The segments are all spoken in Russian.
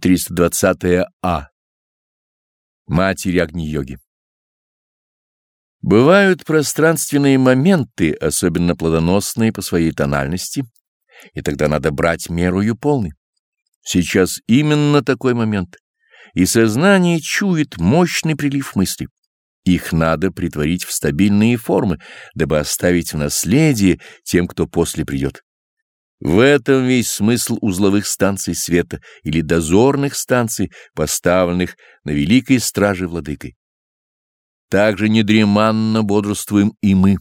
420 А. Матерь Агни-йоги. Бывают пространственные моменты, особенно плодоносные по своей тональности, и тогда надо брать мерую полной. Сейчас именно такой момент, и сознание чует мощный прилив мысли. Их надо притворить в стабильные формы, дабы оставить в наследие тем, кто после придет. В этом весь смысл узловых станций света или дозорных станций, поставленных на великой страже владыкой. Также недреманно бодрствуем и мы,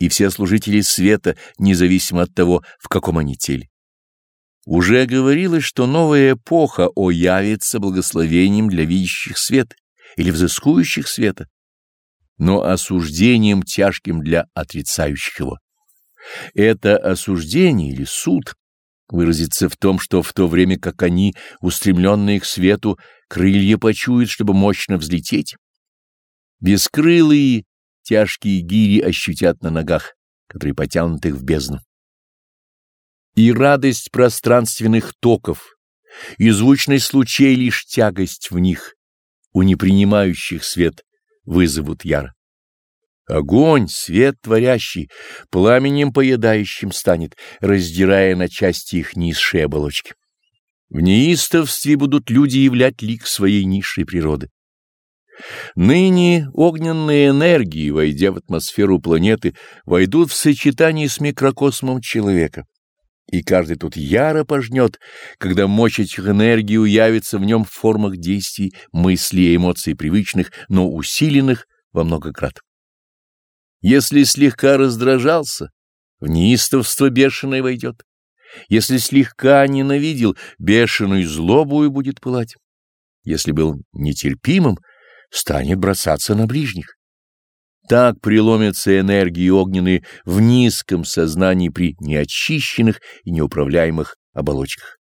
и все служители света, независимо от того, в каком они теле. Уже говорилось, что новая эпоха оявится благословением для видящих свет или взыскующих света, но осуждением тяжким для отрицающих его. Это осуждение или суд выразится в том, что в то время как они, устремленные к свету, крылья почуют, чтобы мощно взлететь, бескрылые тяжкие гири ощутят на ногах, которые потянут их в бездну. И радость пространственных токов, и звучность лучей лишь тягость в них, у непринимающих свет, вызовут яро. Огонь, свет творящий, пламенем поедающим станет, раздирая на части их низшие оболочки. В неистовстве будут люди являть лик своей низшей природы. Ныне огненные энергии, войдя в атмосферу планеты, войдут в сочетание с микрокосмом человека. И каждый тут яро пожнет, когда мощь этих энергий уявится в нем в формах действий, мыслей и эмоций привычных, но усиленных во много крат. Если слегка раздражался, в неистовство бешеное войдет. Если слегка ненавидел, бешеную злобую будет пылать. Если был нетерпимым, станет бросаться на ближних. Так преломятся энергии огненные в низком сознании при неочищенных и неуправляемых оболочках.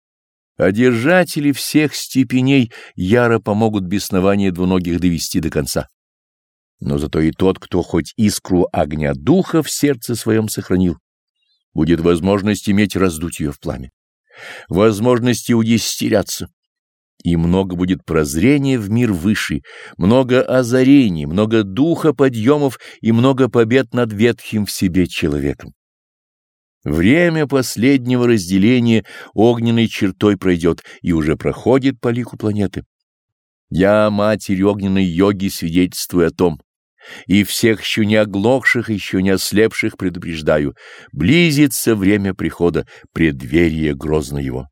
Одержатели всех степеней яро помогут беснование двуногих довести до конца но зато и тот, кто хоть искру огня духа в сердце своем сохранил, будет возможность иметь раздуть ее в пламя, возможности удестеряться, и много будет прозрения в мир высший, много озарений, много духа подъемов и много побед над ветхим в себе человеком. Время последнего разделения огненной чертой пройдет и уже проходит по лику планеты. Я, матерь огненной йоги, свидетельствую о том, и всех еще не оглохших, еще не ослепших предупреждаю, близится время прихода, преддверие грозно его.